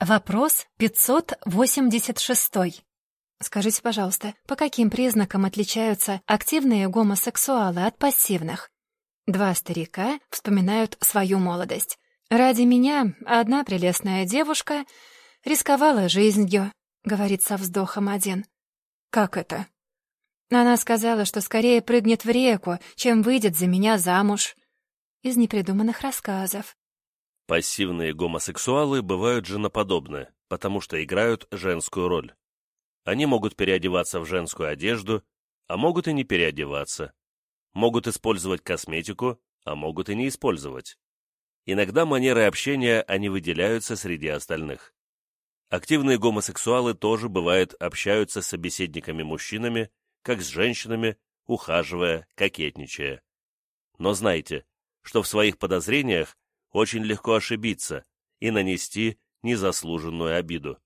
Вопрос 586. Скажите, пожалуйста, по каким признакам отличаются активные гомосексуалы от пассивных? Два старика вспоминают свою молодость. «Ради меня одна прелестная девушка рисковала жизнью», — говорит со вздохом один. «Как это?» Она сказала, что скорее прыгнет в реку, чем выйдет за меня замуж. Из непридуманных рассказов. Пассивные гомосексуалы бывают женоподобны, потому что играют женскую роль. Они могут переодеваться в женскую одежду, а могут и не переодеваться. Могут использовать косметику, а могут и не использовать. Иногда манеры общения они выделяются среди остальных. Активные гомосексуалы тоже, бывает, общаются с собеседниками-мужчинами, как с женщинами, ухаживая, кокетничая. Но знайте, что в своих подозрениях очень легко ошибиться и нанести незаслуженную обиду.